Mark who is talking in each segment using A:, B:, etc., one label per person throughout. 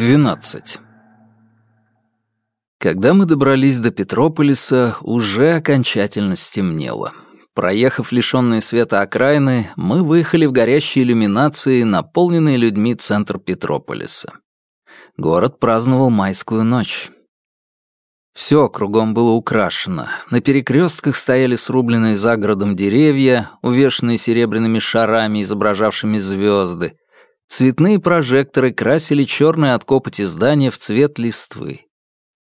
A: 12. Когда мы добрались до Петрополиса, уже окончательно стемнело. Проехав лишённые света окраины, мы выехали в горящие иллюминации, наполненные людьми центр Петрополиса. Город праздновал майскую ночь. Все кругом было украшено. На перекрестках стояли срубленные за городом деревья, увешанные серебряными шарами, изображавшими звезды. Цветные прожекторы красили черные от копоти здания в цвет листвы.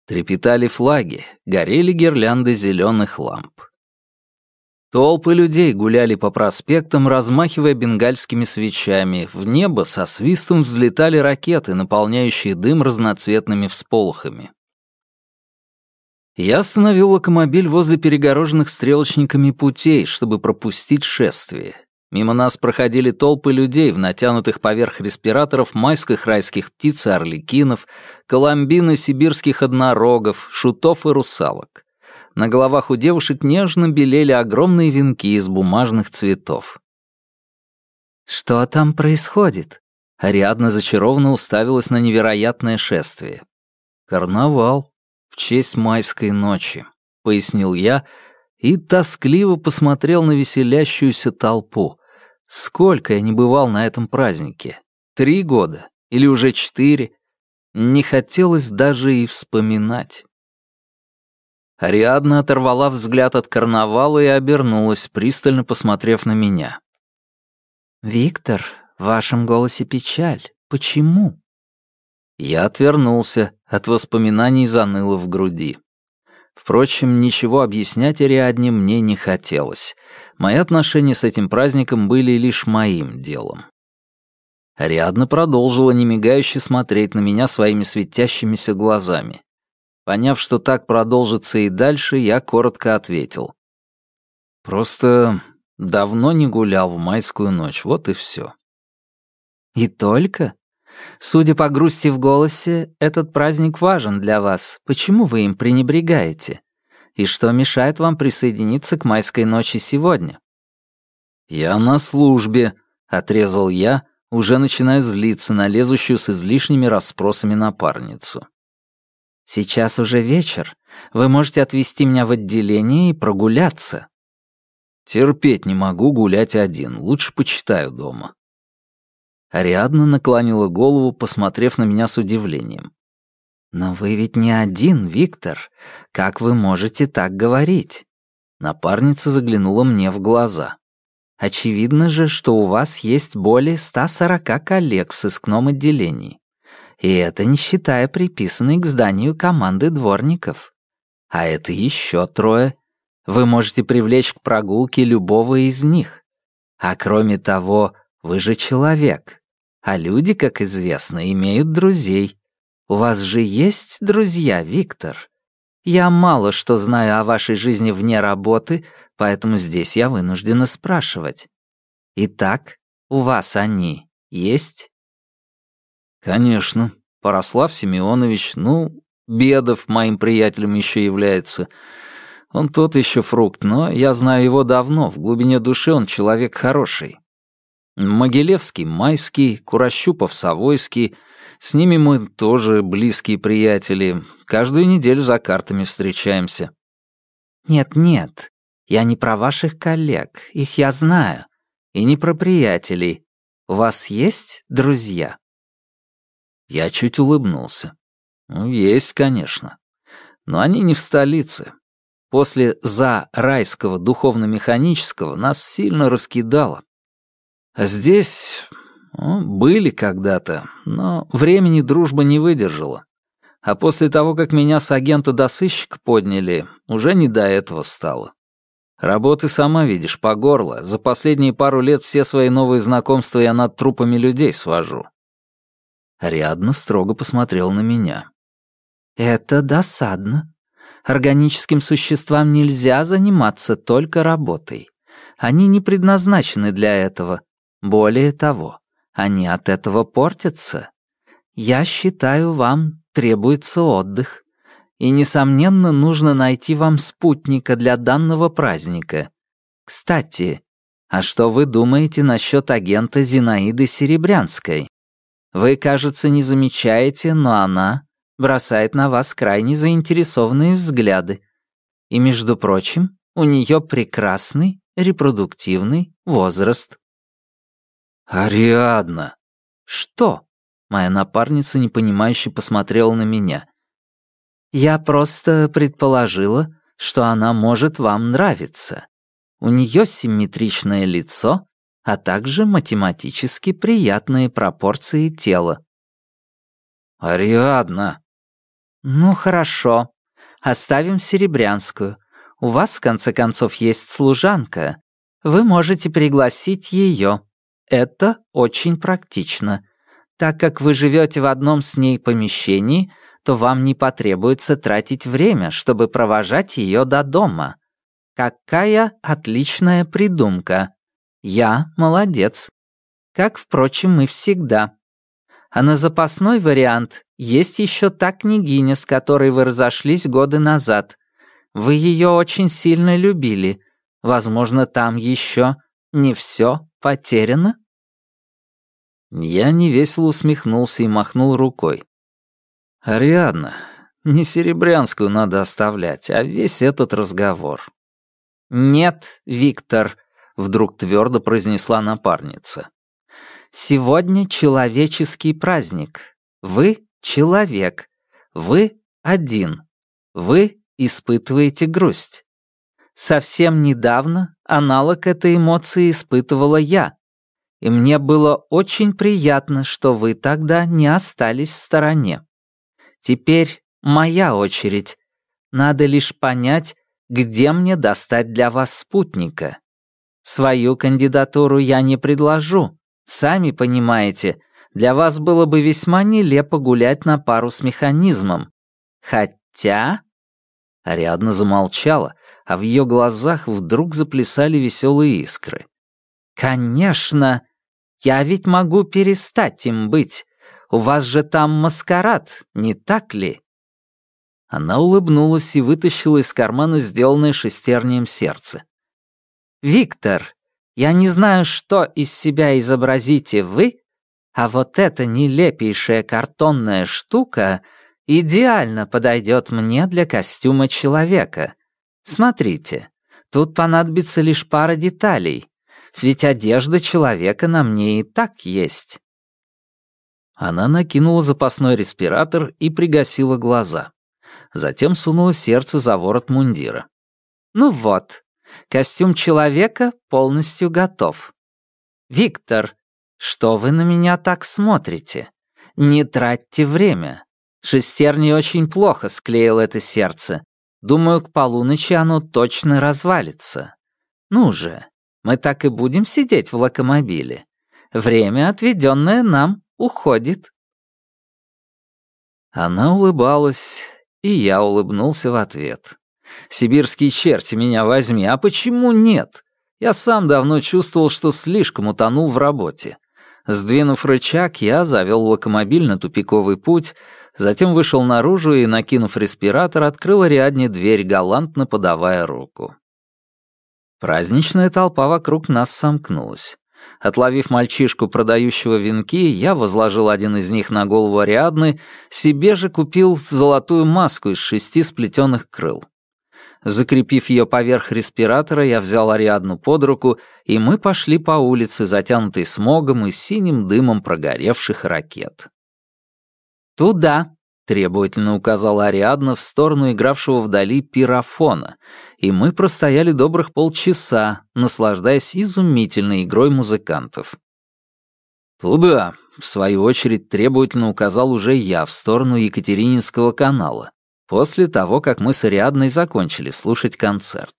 A: Трепетали флаги, горели гирлянды зеленых ламп. Толпы людей гуляли по проспектам, размахивая бенгальскими свечами. В небо со свистом взлетали ракеты, наполняющие дым разноцветными всполохами. Я остановил локомобиль возле перегороженных стрелочниками путей, чтобы пропустить шествие. Мимо нас проходили толпы людей в натянутых поверх респираторов майских райских птиц и орликинов, коломбин сибирских однорогов, шутов и русалок. На головах у девушек нежно белели огромные венки из бумажных цветов. «Что там происходит?» Ариадна зачарованно уставилась на невероятное шествие. «Карнавал. В честь майской ночи», — пояснил я, и тоскливо посмотрел на веселящуюся толпу. Сколько я не бывал на этом празднике? Три года? Или уже четыре? Не хотелось даже и вспоминать. Ариадна оторвала взгляд от карнавала и обернулась, пристально посмотрев на меня. «Виктор, в вашем голосе печаль. Почему?» Я отвернулся, от воспоминаний заныло в груди. Впрочем, ничего объяснять Ариадне мне не хотелось. Мои отношения с этим праздником были лишь моим делом. Ариадна продолжила немигающе смотреть на меня своими светящимися глазами. Поняв, что так продолжится и дальше, я коротко ответил. «Просто давно не гулял в майскую ночь, вот и все». «И только? Судя по грусти в голосе, этот праздник важен для вас. Почему вы им пренебрегаете? И что мешает вам присоединиться к майской ночи сегодня?» «Я на службе», — отрезал я, уже начиная злиться на лезущую с излишними расспросами напарницу. «Сейчас уже вечер. Вы можете отвезти меня в отделение и прогуляться». «Терпеть не могу гулять один. Лучше почитаю дома». Ариадна наклонила голову, посмотрев на меня с удивлением. «Но вы ведь не один, Виктор. Как вы можете так говорить?» Напарница заглянула мне в глаза. «Очевидно же, что у вас есть более 140 коллег в сыскном отделении. И это не считая приписанной к зданию команды дворников. А это еще трое. Вы можете привлечь к прогулке любого из них. А кроме того, вы же человек, а люди, как известно, имеют друзей. У вас же есть друзья, Виктор? Я мало что знаю о вашей жизни вне работы, поэтому здесь я вынуждена спрашивать. Итак, у вас они есть? Конечно. Порослав Семенович, ну, Бедов моим приятелем еще является. Он тот еще фрукт, но я знаю его давно, в глубине души он человек хороший. Могилевский — Майский, Курощупов — Савойский. С ними мы тоже близкие приятели. Каждую неделю за картами встречаемся. Нет-нет, я не про ваших коллег, их я знаю. И не про приятелей. У вас есть друзья? Я чуть улыбнулся. Ну, есть, конечно. Но они не в столице. После «за» райского духовно-механического нас сильно раскидало. Здесь ну, были когда-то, но времени дружба не выдержала. А после того, как меня с агента до сыщика подняли, уже не до этого стало. Работы сама видишь, по горло. За последние пару лет все свои новые знакомства я над трупами людей свожу. Ариадна строго посмотрел на меня. «Это досадно. Органическим существам нельзя заниматься только работой. Они не предназначены для этого. Более того, они от этого портятся. Я считаю, вам требуется отдых. И, несомненно, нужно найти вам спутника для данного праздника. Кстати, а что вы думаете насчет агента Зинаиды Серебрянской? Вы, кажется, не замечаете, но она бросает на вас крайне заинтересованные взгляды. И, между прочим, у нее прекрасный репродуктивный возраст.
B: «Ариадна!»
A: «Что?» Моя напарница непонимающе посмотрела на меня. «Я просто предположила, что она может вам нравиться. У нее симметричное лицо, а также математически приятные пропорции тела».
B: «Ариадна!»
A: «Ну хорошо. Оставим Серебрянскую. У вас, в конце концов, есть служанка. Вы можете пригласить ее. Это очень практично. Так как вы живете в одном с ней помещении, то вам не потребуется тратить время, чтобы провожать ее до дома. Какая отличная придумка. Я молодец. Как, впрочем, мы всегда. А на запасной вариант есть еще та княгиня, с которой вы разошлись годы назад. Вы ее очень сильно любили. Возможно, там еще не все потеряно?»
B: Я невесело усмехнулся и махнул рукой. «Ариадна, не Серебрянскую надо оставлять, а весь этот разговор».
A: «Нет, Виктор», — вдруг твердо произнесла напарница. «Сегодня человеческий праздник. Вы — человек. Вы — один. Вы испытываете грусть. Совсем недавно аналог этой эмоции испытывала я. И мне было очень приятно, что вы тогда не остались в стороне. Теперь моя очередь. Надо лишь понять, где мне достать для вас спутника. Свою кандидатуру я не предложу. Сами понимаете, для вас было бы весьма нелепо гулять на пару с механизмом. Хотя... Ариадна замолчала, а в ее глазах вдруг заплясали веселые искры. «Конечно! Я ведь могу перестать им быть. У вас же там маскарад, не так ли?» Она улыбнулась и вытащила из кармана сделанное шестернием сердце. «Виктор, я не знаю, что из себя изобразите вы, а вот эта нелепейшая картонная штука идеально подойдет мне для костюма человека. Смотрите, тут понадобится лишь пара деталей, ведь одежда человека на мне и так есть». Она накинула запасной респиратор и пригасила глаза. Затем сунула сердце за ворот мундира. «Ну вот, костюм человека полностью готов. Виктор, что вы на меня так смотрите? Не тратьте время. Шестерни очень плохо склеил это сердце. Думаю, к полуночи оно точно развалится. Ну же, мы так и будем сидеть в локомобиле. Время, отведенное нам, уходит».
B: Она улыбалась, и я улыбнулся в ответ. «Сибирские черти, меня возьми, а почему нет? Я сам давно чувствовал, что слишком утонул в работе. Сдвинув рычаг, я завел локомобиль на тупиковый путь, затем вышел наружу и, накинув респиратор, открыл Ариадне дверь, галантно подавая руку. Праздничная толпа вокруг нас сомкнулась. Отловив мальчишку, продающего венки, я возложил один из них на голову Ариадны, себе же купил золотую маску из шести сплетенных крыл. Закрепив ее поверх респиратора, я взял Ариадну под руку, и мы пошли по улице, затянутой смогом и синим дымом прогоревших ракет.
A: «Туда», —
B: требовательно указала Ариадна в сторону игравшего вдали пирофона, и мы простояли добрых полчаса, наслаждаясь изумительной игрой музыкантов. «Туда», — в свою очередь требовательно указал уже я в сторону Екатерининского канала, после того, как мы с Ариадной закончили слушать концерт.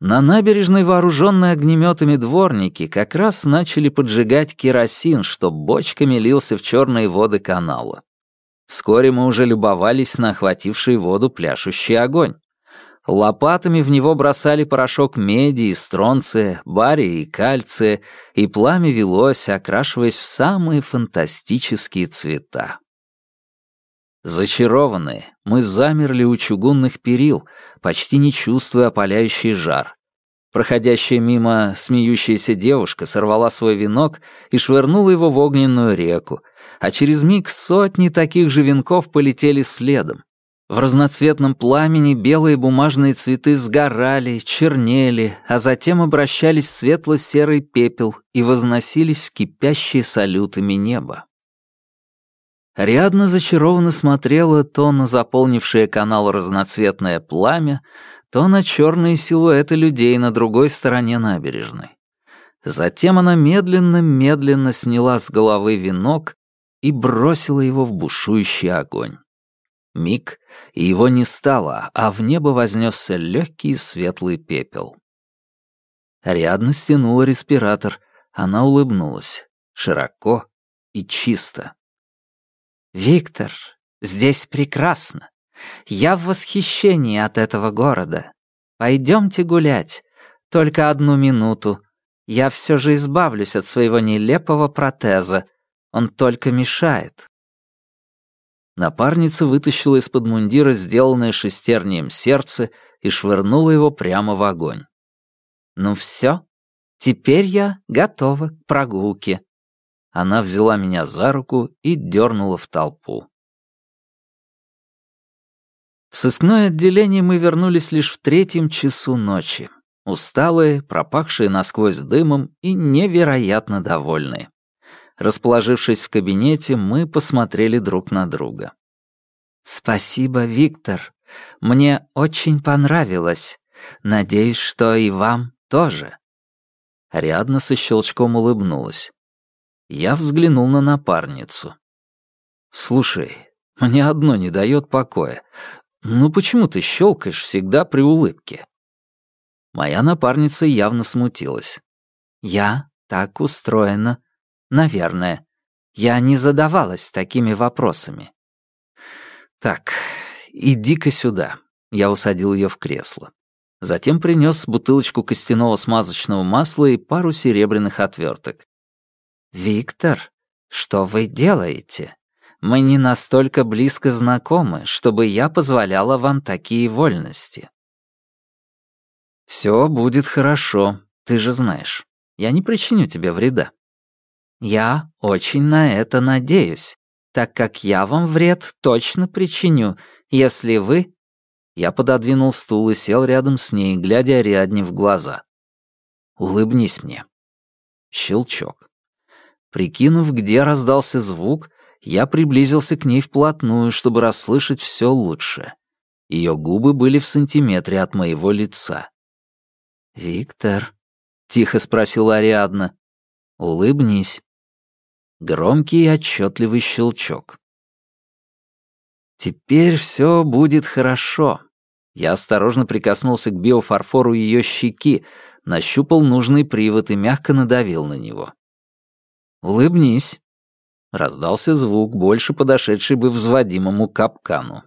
B: На набережной вооруженные огнеметами дворники как раз начали поджигать керосин, что бочками лился в черные воды канала. Вскоре мы уже любовались на охвативший воду пляшущий огонь. Лопатами в него бросали порошок меди и стронция, бария и кальция, и пламя велось, окрашиваясь в самые фантастические цвета. Зачарованные, мы замерли у чугунных перил, почти не чувствуя опаляющий жар. Проходящая мимо смеющаяся девушка сорвала свой венок и швырнула его в огненную реку, а через миг сотни таких же венков полетели следом. В разноцветном пламени белые бумажные цветы сгорали, чернели, а затем обращались в светло-серый пепел и возносились в кипящие салютами неба. Рядно зачарованно смотрела то на заполнившее канал разноцветное пламя, то на черные силуэты людей на другой стороне набережной. Затем она медленно-медленно сняла с головы венок и бросила его в бушующий огонь. Миг, и его не стало, а в небо вознесся легкий светлый пепел. Рядно стянула респиратор, она улыбнулась, широко и чисто.
A: «Виктор, здесь прекрасно. Я в восхищении от этого города. Пойдемте гулять. Только одну минуту. Я все же избавлюсь от своего нелепого протеза. Он только мешает».
B: Напарница вытащила из-под мундира сделанное шестернием сердце и швырнула его прямо в огонь.
A: «Ну все, теперь я готова к прогулке».
B: Она взяла меня за руку и дернула в толпу. В сыскное отделение мы вернулись лишь в третьем часу ночи, усталые, пропахшие насквозь дымом и невероятно довольные. Расположившись в кабинете, мы посмотрели друг на друга.
A: «Спасибо, Виктор. Мне очень понравилось. Надеюсь, что и вам тоже».
B: Рядно со щелчком улыбнулась. Я взглянул на напарницу. «Слушай, мне одно не дает покоя. Ну почему ты щелкаешь всегда при улыбке?» Моя напарница явно смутилась.
A: «Я так устроена. Наверное. Я не задавалась такими вопросами.
B: Так, иди-ка сюда. Я усадил ее в кресло. Затем принес бутылочку костяного смазочного масла и пару серебряных отверток.
A: «Виктор, что вы делаете? Мы не настолько близко знакомы, чтобы я позволяла вам такие вольности».
B: «Все будет хорошо, ты же знаешь. Я не причиню тебе вреда».
A: Я очень на это надеюсь, так как я вам вред точно причиню, если вы...»
B: Я пододвинул стул и сел рядом с ней, глядя Ариадне в глаза. «Улыбнись мне». Щелчок. Прикинув, где раздался звук, я приблизился к ней вплотную, чтобы расслышать все лучше. Ее губы были в сантиметре от моего лица.
A: «Виктор», —
B: тихо спросила Ариадна, — «улыбнись». Громкий и отчетливый щелчок. «Теперь все будет хорошо». Я осторожно прикоснулся к биофарфору ее щеки, нащупал нужный привод и мягко надавил на него. «Улыбнись». Раздался звук, больше подошедший бы взводимому капкану.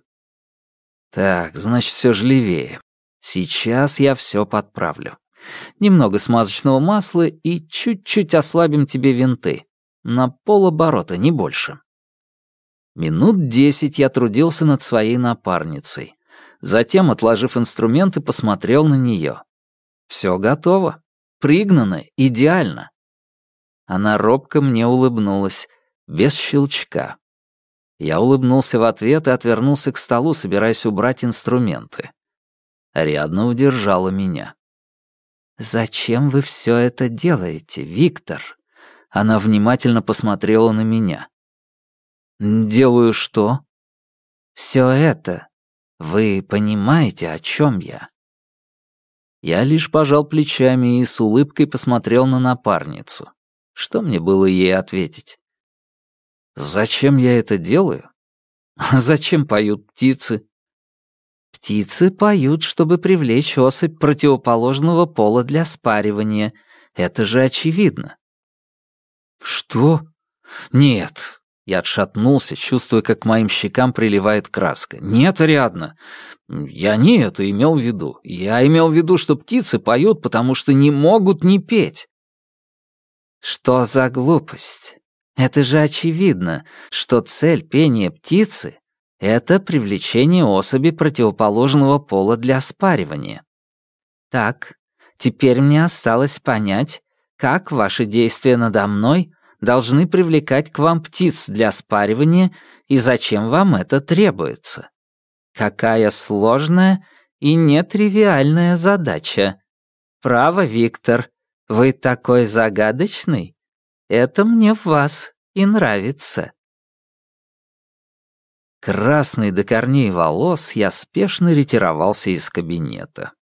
B: Так, значит, все же левее. Сейчас я все подправлю. Немного смазочного масла и чуть-чуть ослабим тебе винты. На полоборота, не больше. Минут десять я трудился над своей напарницей. Затем, отложив инструменты, посмотрел на нее. Все готово. Пригнано идеально. Она робко мне улыбнулась, без щелчка. Я улыбнулся в ответ и отвернулся к столу, собираясь убрать инструменты. Ариадна удержала меня.
A: «Зачем вы все это делаете, Виктор?»
B: Она внимательно посмотрела на меня. «Делаю что?»
A: «Все это. Вы понимаете, о чем я?»
B: Я лишь пожал плечами и с улыбкой посмотрел на напарницу. Что мне было ей ответить? «Зачем я это делаю? зачем поют птицы?»
A: «Птицы поют, чтобы привлечь особь противоположного пола для спаривания. Это же очевидно.
B: «Что? Нет!» Я отшатнулся, чувствуя, как к моим щекам приливает краска. «Нет, Ариадна, я не это имел в виду. Я имел в виду, что птицы поют, потому что не могут не петь».
A: «Что за глупость? Это же очевидно, что цель пения птицы — это привлечение особи противоположного пола для спаривания. Так, Теперь мне осталось понять, как ваши действия надо мной должны привлекать к вам птиц для спаривания и зачем вам это требуется. Какая сложная и нетривиальная задача. Право, Виктор, вы такой загадочный. Это мне в вас и нравится.
B: Красный до корней волос, я спешно ретировался из кабинета.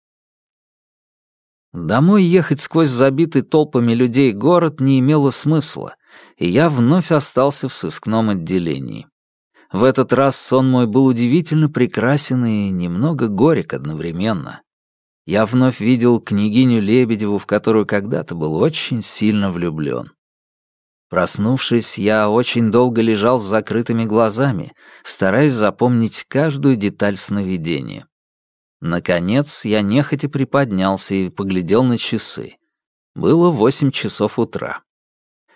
B: Домой ехать сквозь забитый толпами людей город не имело смысла, и я вновь остался в сыскном отделении. В этот раз сон мой был удивительно прекрасен и немного горек одновременно. Я вновь видел княгиню Лебедеву, в которую когда-то был очень сильно влюблен. Проснувшись, я очень долго лежал с закрытыми глазами, стараясь запомнить каждую деталь сновидения. Наконец, я нехотя приподнялся и поглядел на часы. Было восемь часов утра.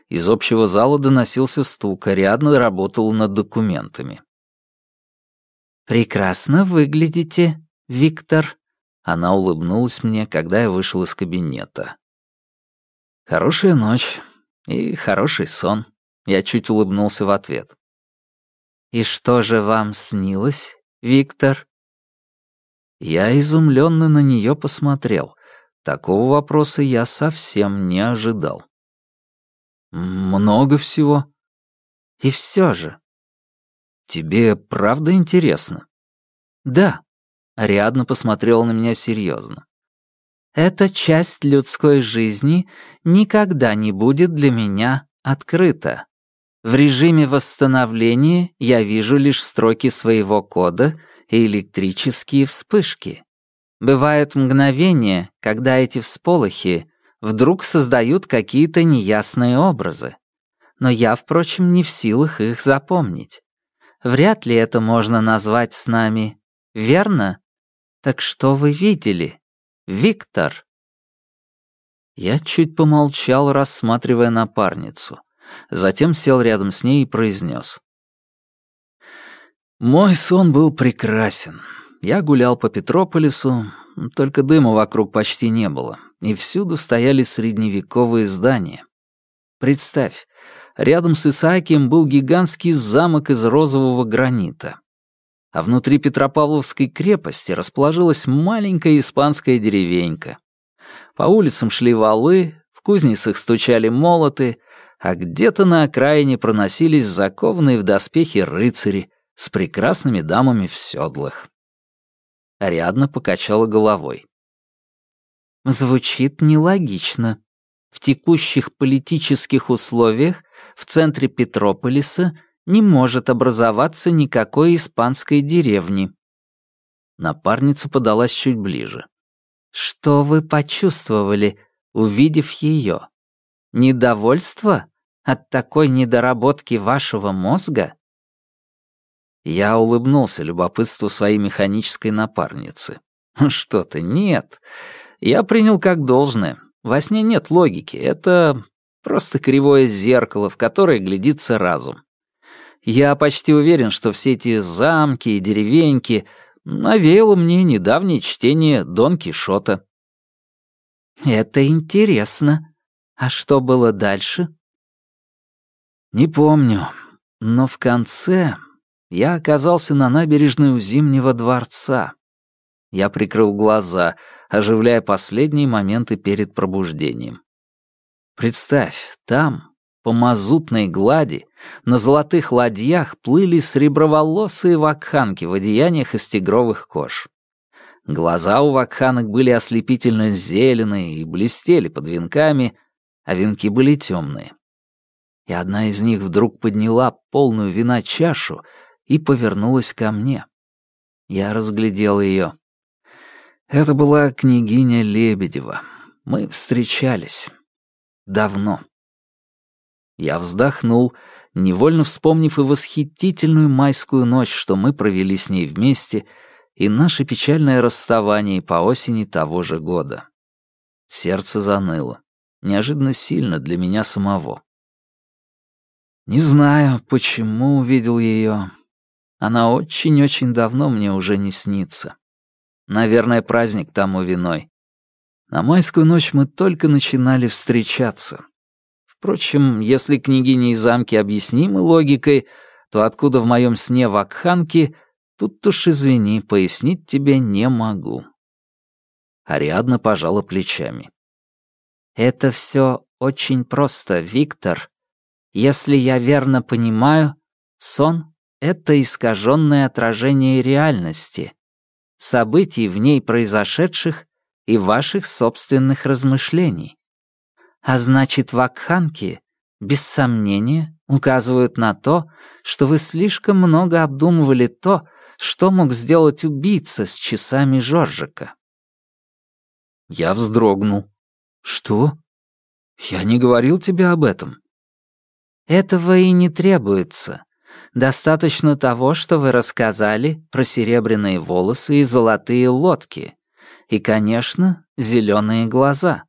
B: Из общего зала доносился стук, Ариадна работала над документами.
A: «Прекрасно выглядите, Виктор», — она улыбнулась мне, когда я вышел из кабинета.
B: «Хорошая ночь. И хороший сон. Я чуть улыбнулся в ответ.
A: «И что же вам снилось, Виктор?»
B: Я изумленно на нее посмотрел. Такого вопроса я совсем не ожидал. «Много всего».
A: «И все же».
B: «Тебе правда интересно?»
A: «Да», —
B: Ариадна посмотрела на меня серьезно.
A: Эта часть людской жизни никогда не будет для меня открыта. В режиме восстановления я вижу лишь строки своего кода и электрические вспышки. Бывают мгновения, когда эти всполохи вдруг создают какие-то неясные образы. Но я, впрочем, не в силах их запомнить. Вряд ли это можно назвать с нами, верно? Так что вы видели? Виктор!»
B: Я чуть помолчал, рассматривая напарницу. Затем сел рядом с ней и произнес. Мой сон был прекрасен. Я гулял по Петрополису, только дыма вокруг почти не было, и всюду стояли средневековые здания. Представь, рядом с Исаакием был гигантский замок из розового гранита а внутри Петропавловской крепости расположилась маленькая испанская деревенька. По улицам шли валы, в кузницах стучали молоты, а где-то на окраине проносились закованные в доспехи рыцари с прекрасными дамами в седлах. Ариадна покачала головой.
A: Звучит нелогично. В текущих политических условиях в центре Петрополиса не может образоваться никакой испанской деревни.
B: Напарница подалась чуть ближе.
A: Что вы почувствовали, увидев ее? Недовольство от такой недоработки вашего мозга?
B: Я улыбнулся любопытству своей механической напарницы. Что ты, нет. Я принял как должное. Во сне нет логики. Это просто кривое зеркало, в которое глядится разум. Я почти уверен, что все эти замки и деревеньки навеяло мне недавнее чтение Дон Кишота.
A: Это интересно. А что было дальше?
B: Не помню, но в конце я оказался на набережной у Зимнего дворца. Я прикрыл глаза, оживляя последние моменты перед пробуждением. Представь, там, по мазутной глади на золотых ладьях плыли среброволосые вакханки в одеяниях из тигровых кож. Глаза у вакханок были ослепительно зеленые и блестели под венками, а венки были темные. И одна из них вдруг подняла полную вина чашу и повернулась ко мне. Я разглядел ее. Это была княгиня Лебедева. Мы встречались. Давно. Я вздохнул, невольно вспомнив и восхитительную майскую ночь, что мы провели с ней вместе, и наше печальное расставание по осени того же года. Сердце заныло. Неожиданно сильно для меня самого. Не знаю, почему увидел ее. Она очень-очень давно мне уже не снится. Наверное, праздник тому виной. На майскую ночь мы только начинали встречаться. Впрочем, если княгиня и замки объяснимы логикой, то откуда в моем сне вакханки, тут уж извини, пояснить тебе не могу. Ариадна пожала плечами.
A: «Это все очень просто, Виктор. Если я верно понимаю, сон — это искаженное отражение реальности, событий в ней произошедших и ваших собственных размышлений. А значит, вакханки, без сомнения, указывают на то, что вы слишком много обдумывали то, что мог сделать убийца с часами Жоржика.
B: Я вздрогнул. «Что? Я не говорил тебе об этом».
A: «Этого и не требуется. Достаточно того, что вы рассказали про серебряные волосы и золотые лодки. И, конечно, зеленые глаза».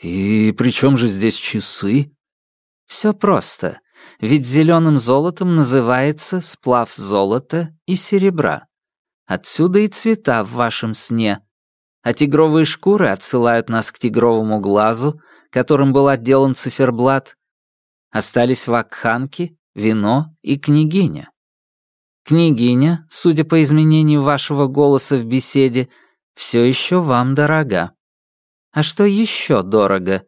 B: «И при чем же здесь часы?»
A: «Все просто. Ведь зеленым золотом называется сплав золота и серебра. Отсюда и цвета в вашем сне, а тигровые шкуры отсылают нас к тигровому глазу, которым был отделан циферблат. Остались вакханки, вино и княгиня. Княгиня, судя по изменению вашего голоса в беседе, все еще вам дорога. А что еще дорого?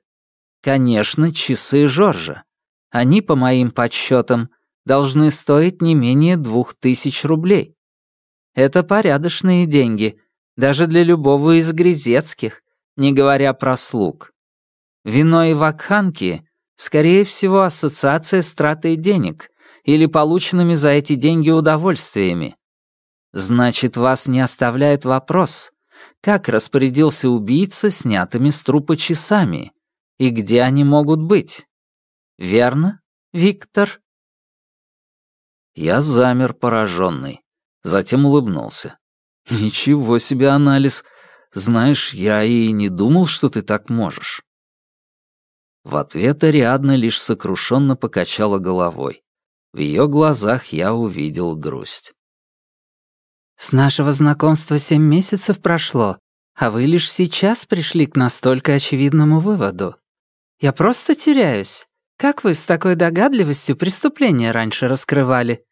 A: Конечно, часы Жоржа. Они, по моим подсчетам, должны стоить не менее двух тысяч рублей. Это порядочные деньги — даже для любого из грязецких, не говоря про слуг. Вино и вакханки, скорее всего, ассоциация с тратой денег или полученными за эти деньги удовольствиями. Значит, вас не оставляет вопрос, как распорядился убийца снятыми с трупа часами и где они могут быть. Верно, Виктор?
B: Я замер пораженный, затем улыбнулся. «Ничего себе анализ! Знаешь, я и не думал, что ты так можешь». В ответ Ариадна лишь сокрушенно покачала головой. В ее глазах я увидел грусть.
A: «С нашего знакомства семь месяцев прошло, а вы лишь сейчас пришли к настолько очевидному выводу. Я просто теряюсь. Как вы с такой догадливостью преступления раньше раскрывали?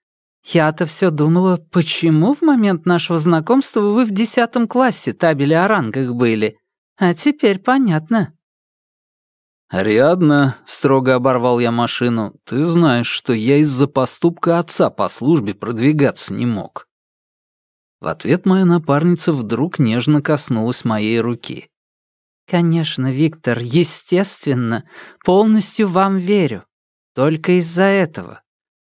A: Я-то все думала, почему в момент нашего знакомства вы в десятом классе табели о рангах были? А теперь понятно».
B: «Ариадна», — строго оборвал я машину, — «ты знаешь, что я из-за поступка отца по службе продвигаться не мог». В ответ моя напарница вдруг нежно коснулась моей руки.
A: «Конечно, Виктор, естественно, полностью вам верю. Только из-за этого.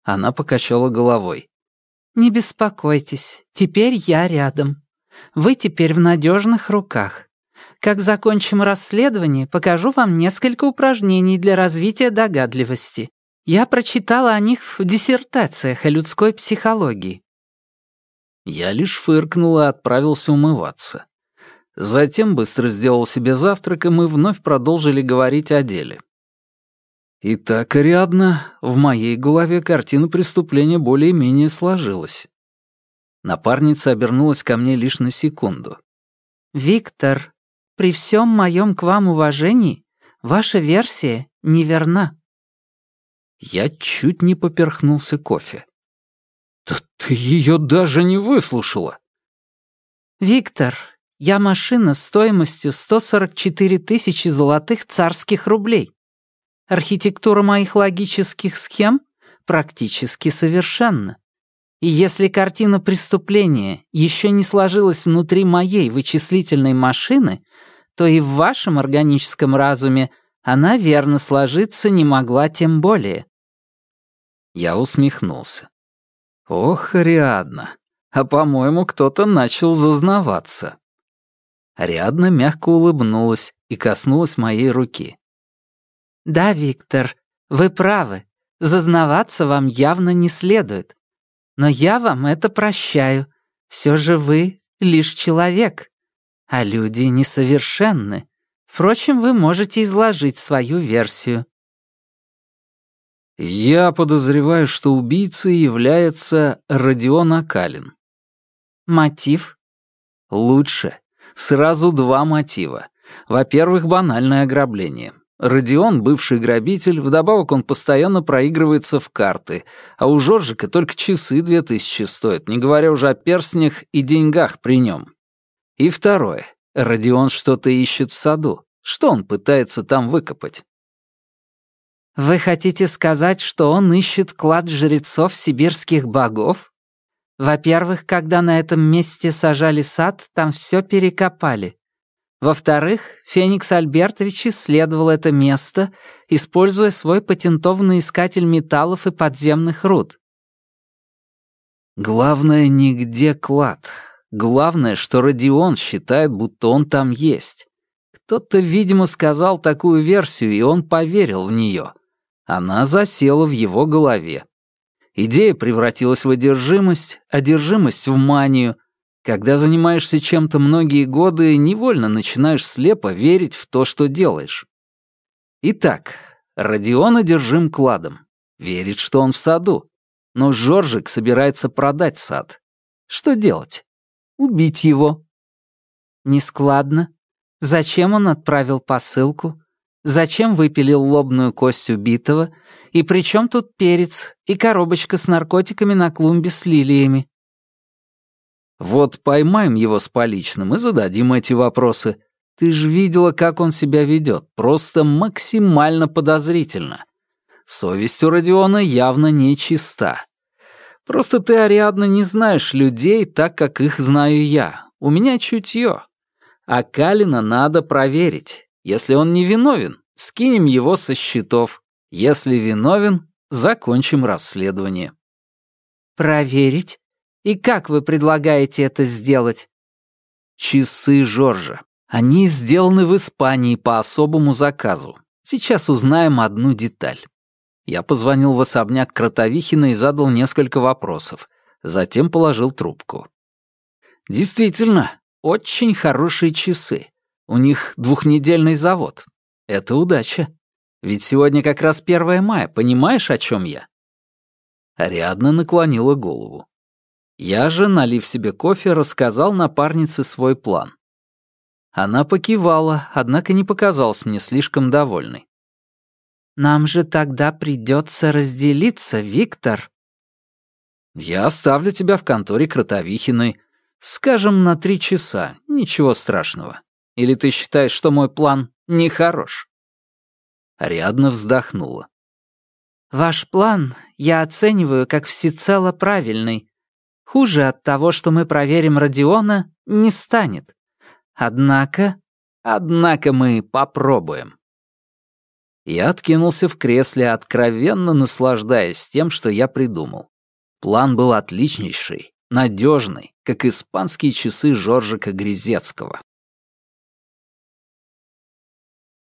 B: Она покачала головой.
A: «Не беспокойтесь, теперь я рядом. Вы теперь в надежных руках. Как закончим расследование, покажу вам несколько упражнений для развития догадливости. Я прочитала о них в диссертациях о людской психологии».
B: Я лишь фыркнул и отправился умываться. Затем быстро сделал себе завтрак, и мы вновь продолжили говорить о деле. Итак, Ариадна, в моей голове картина преступления более-менее сложилась. Напарница обернулась ко мне лишь на секунду.
A: «Виктор, при всем моем к вам уважении, ваша версия неверна».
B: Я чуть не поперхнулся кофе. «Да ты ее даже не выслушала!»
A: «Виктор, я машина стоимостью 144 тысячи золотых царских рублей. Архитектура моих логических схем практически совершенна. И если картина преступления еще не сложилась внутри моей вычислительной машины, то и в вашем органическом разуме она верно сложиться не могла тем более.
B: Я усмехнулся. Ох, Ариадна, а по-моему, кто-то начал зазнаваться. Ариадна мягко улыбнулась и коснулась моей руки.
A: «Да, Виктор, вы правы. Зазнаваться вам явно не следует. Но я вам это прощаю. Все же вы лишь человек, а люди несовершенны. Впрочем, вы можете изложить свою версию».
B: «Я подозреваю, что убийцей является Родион Акалин».
A: «Мотив?»
B: «Лучше. Сразу два мотива. Во-первых, банальное ограбление. Родион — бывший грабитель, вдобавок он постоянно проигрывается в карты, а у Жоржика только часы две тысячи стоят, не говоря уже о перстнях и деньгах при нем. И второе. Родион что-то ищет в саду. Что он пытается там выкопать?
C: «Вы хотите сказать, что он ищет клад жрецов сибирских богов? Во-первых, когда на этом месте сажали сад, там все перекопали. Во-вторых, Феникс Альбертович исследовал это место, используя свой патентованный искатель металлов и подземных руд.
B: Главное, нигде клад. Главное, что Родион считает, будто он там есть. Кто-то, видимо, сказал такую версию, и он поверил в нее. Она засела в его голове. Идея превратилась в одержимость, одержимость в манию. Когда занимаешься чем-то многие годы, невольно начинаешь слепо верить в то, что делаешь. Итак, Родион одержим кладом. Верит, что он в саду. Но Жоржик собирается продать сад. Что делать? Убить его.
C: Нескладно. Зачем он отправил посылку? Зачем выпилил лобную кость убитого? И при чем тут перец и коробочка с наркотиками на клумбе с лилиями?
B: Вот поймаем его с поличным и зададим эти вопросы. Ты же видела, как он себя ведет, просто максимально подозрительно. Совесть у Родиона явно не чиста. Просто ты, Ариадна, не знаешь людей так, как их знаю я. У меня чутье. А Калина надо проверить. Если он не виновен, скинем его со счетов. Если виновен, закончим расследование.
C: Проверить? И как вы предлагаете это сделать?
B: Часы Жоржа. Они сделаны в Испании по особому заказу. Сейчас узнаем одну деталь. Я позвонил в особняк Кротовихина и задал несколько вопросов. Затем положил трубку. Действительно, очень хорошие часы. У них двухнедельный завод. Это удача. Ведь сегодня как раз 1 мая, понимаешь, о чем я?» Ариадна наклонила голову. Я же, налив себе кофе, рассказал напарнице свой план. Она покивала, однако не показалась мне слишком довольной.
C: «Нам же тогда придется разделиться, Виктор».
B: «Я оставлю тебя в конторе Кротовихиной. Скажем, на три часа. Ничего страшного. Или ты считаешь, что мой план нехорош?» Ариадна вздохнула.
C: «Ваш план я оцениваю как всецело правильный. Хуже от того, что мы проверим Родиона, не станет. Однако...
B: Однако мы попробуем». Я откинулся в кресле, откровенно наслаждаясь тем, что я придумал. План был отличнейший, надежный, как испанские часы Жоржика Грязецкого.